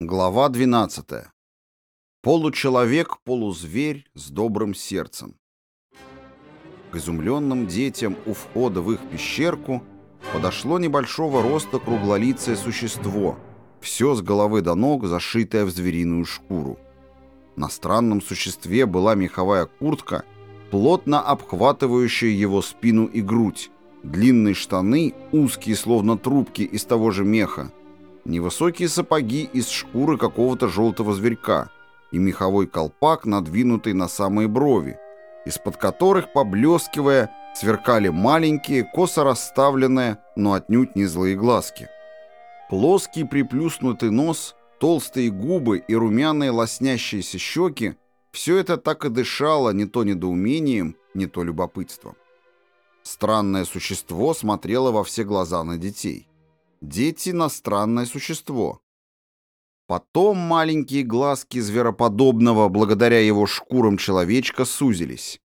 Глава 12. Получеловек, полузверь с добрым сердцем. К изумленным детям у входа в их пещерку подошло небольшого роста круглолицее существо, все с головы до ног зашитое в звериную шкуру. На странном существе была меховая куртка, плотно обхватывающая его спину и грудь, длинные штаны, узкие словно трубки из того же меха, невысокие сапоги из шкуры какого-то желтого зверька и меховой колпак, надвинутый на самые брови, из-под которых, поблескивая, сверкали маленькие, косо расставленные, но отнюдь не злые глазки. Плоский приплюснутый нос, толстые губы и румяные лоснящиеся щеки — все это так и дышало не то недоумением, не то любопытством. Странное существо смотрело во все глаза на детей. Дети на странное существо. Потом маленькие глазки звероподобного, благодаря его шкурам человечка, сузились.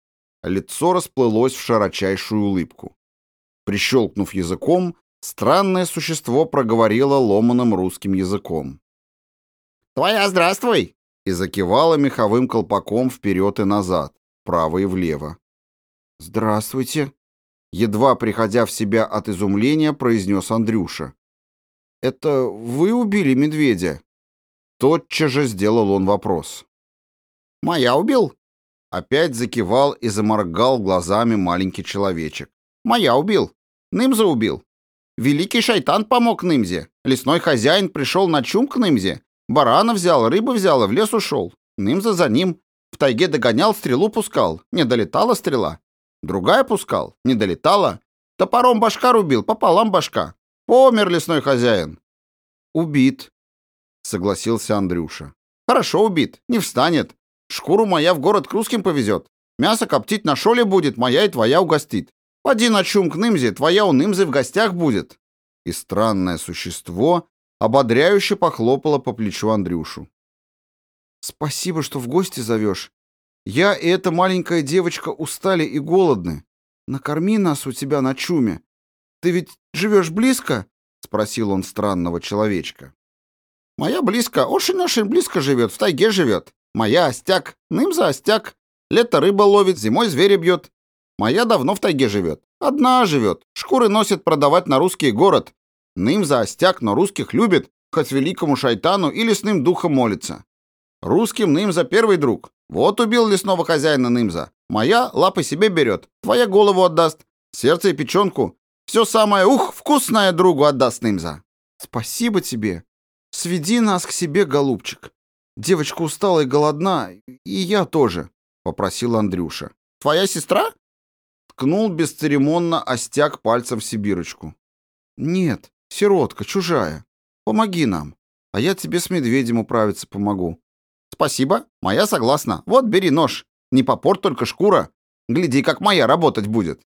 Лицо расплылось в широчайшую улыбку. Прищелкнув языком, странное существо проговорило ломаным русским языком. «Твоя здравствуй!» и закивало меховым колпаком вперед и назад, вправо и влево. «Здравствуйте!» Едва приходя в себя от изумления, произнес Андрюша. «Это вы убили медведя?» Тотчас же сделал он вопрос. «Моя убил?» Опять закивал и заморгал глазами маленький человечек. «Моя убил. Нымза убил. Великий шайтан помог Нымзе. Лесной хозяин пришел на чум к Нымзе. Барана взял, рыбу взял и в лес ушел. Нымза за ним. В тайге догонял, стрелу пускал. Не долетала стрела. Другая пускал. Не долетала. Топором башка рубил, пополам башка. Помер лесной хозяин. Убит, согласился Андрюша. Хорошо убит, не встанет. Шкуру моя в город к русским повезет. Мясо коптить на шоле будет, моя и твоя угостит. Поди на чум к Нымзе, твоя у Нымзы в гостях будет. И странное существо ободряюще похлопало по плечу Андрюшу. «Спасибо, что в гости зовешь. Я и эта маленькая девочка устали и голодны. Накорми нас у тебя на чуме. Ты ведь живешь близко?» — спросил он странного человечка. «Моя близко, очень-очень близко живет, в тайге живет. Моя остяк, ным за остяк. Лето рыба ловит, зимой звери бьет. Моя давно в тайге живет. Одна живет. Шкуры носит продавать на русский город. Ным за остяк, но русских любит, хоть великому шайтану и лесным духом молится. Русским Ным за первый друг. Вот убил лесного хозяина Нымза. Моя лапы себе берет, твоя голову отдаст, сердце и печенку. Все самое, ух, вкусное другу отдаст Нымза. Спасибо тебе. Сведи нас к себе, голубчик. Девочка устала и голодна, и я тоже, попросил Андрюша. Твоя сестра? Ткнул бесцеремонно остяк пальцем в Сибирочку. Нет, сиротка, чужая. Помоги нам, а я тебе с медведем управиться помогу. Спасибо, моя согласна. Вот бери нож. Не попор только шкура. Гляди, как моя работать будет.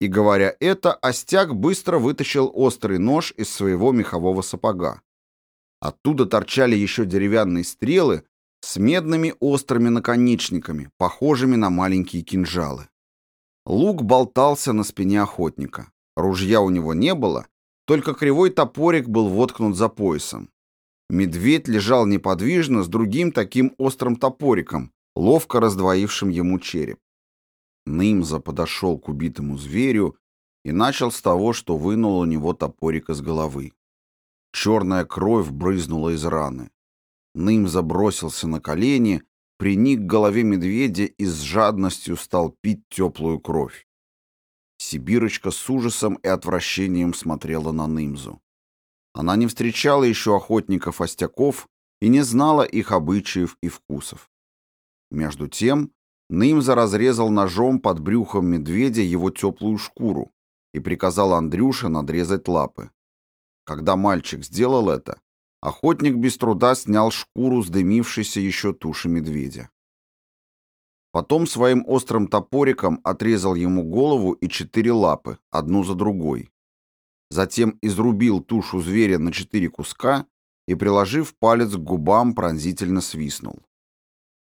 И говоря это, Остяк быстро вытащил острый нож из своего мехового сапога. Оттуда торчали еще деревянные стрелы с медными острыми наконечниками, похожими на маленькие кинжалы. Лук болтался на спине охотника. Ружья у него не было, только кривой топорик был воткнут за поясом. Медведь лежал неподвижно с другим таким острым топориком, ловко раздвоившим ему череп. Нымза подошел к убитому зверю и начал с того, что вынул у него топорик из головы. Черная кровь брызнула из раны. Нымза бросился на колени, приник к голове медведя и с жадностью стал пить теплую кровь. Сибирочка с ужасом и отвращением смотрела на Нымзу. Она не встречала еще охотников-остяков и не знала их обычаев и вкусов. Между тем, Нымза разрезал ножом под брюхом медведя его теплую шкуру и приказал Андрюше надрезать лапы. Когда мальчик сделал это, охотник без труда снял шкуру с дымившейся еще туши медведя. Потом своим острым топориком отрезал ему голову и четыре лапы, одну за другой, затем изрубил тушу зверя на четыре куска и, приложив палец к губам, пронзительно свистнул.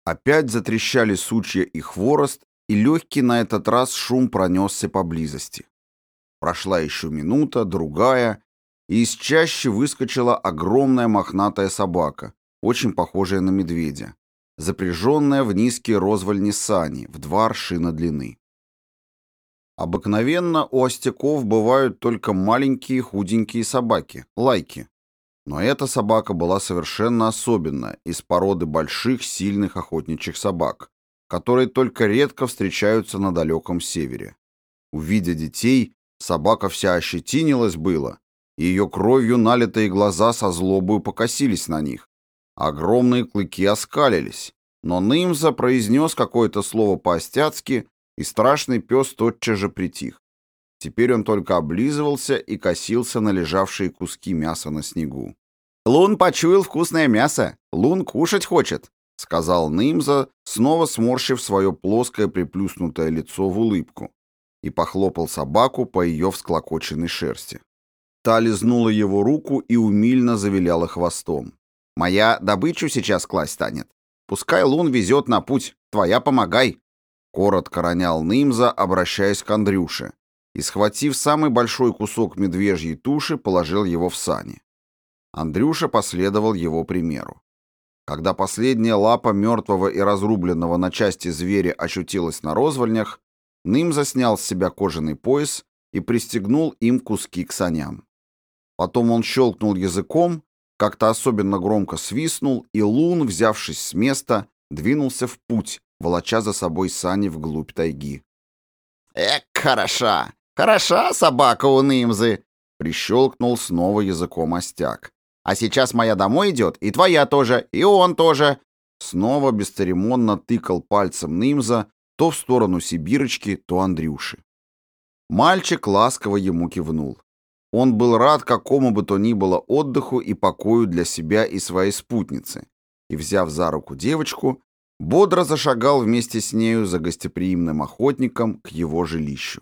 Опять затрещали сучья и хворост, и легкий на этот раз шум пронесся поблизости. Прошла еще минута, другая, и из чащи выскочила огромная мохнатая собака, очень похожее на медведя, запряженное в низкие розвальни сани в два аршина длины. Обыкновенно у остяков бывают только маленькие худенькие собаки, лайки. Но эта собака была совершенно особенная, из породы больших, сильных охотничьих собак, которые только редко встречаются на далеком севере. Увидя детей, собака вся ощетинилась было, и ее кровью налитые глаза со злобою покосились на них. Огромные клыки оскалились, но Нымза произнес какое-то слово по-остяцки, и страшный пес тотчас же притих. Теперь он только облизывался и косился на лежавшие куски мяса на снегу. «Лун почуял вкусное мясо. Лун кушать хочет», — сказал Нымза, снова сморщив свое плоское приплюснутое лицо в улыбку, и похлопал собаку по ее всклокоченной шерсти. Та лизнула его руку и умильно завиляла хвостом. «Моя добычу сейчас класть станет. Пускай Лун везет на путь. Твоя помогай», Коротко ронял Нимза, обращаясь к Андрюше, и, схватив самый большой кусок медвежьей туши, положил его в сани. Андрюша последовал его примеру. Когда последняя лапа мертвого и разрубленного на части зверя очутилась на розвольнях, Нимза снял с себя кожаный пояс и пристегнул им куски к саням. Потом он щелкнул языком, как-то особенно громко свистнул, и Лун, взявшись с места, двинулся в путь, волоча за собой сани вглубь тайги. «Эк, хороша! Хороша собака у Нимзы!» — прищелкнул снова языком остяк. «А сейчас моя домой идет, и твоя тоже, и он тоже!» Снова бесцеремонно тыкал пальцем Нимза то в сторону Сибирочки, то Андрюши. Мальчик ласково ему кивнул. Он был рад какому бы то ни было отдыху и покою для себя и своей спутницы, и, взяв за руку девочку, бодро зашагал вместе с нею за гостеприимным охотником к его жилищу.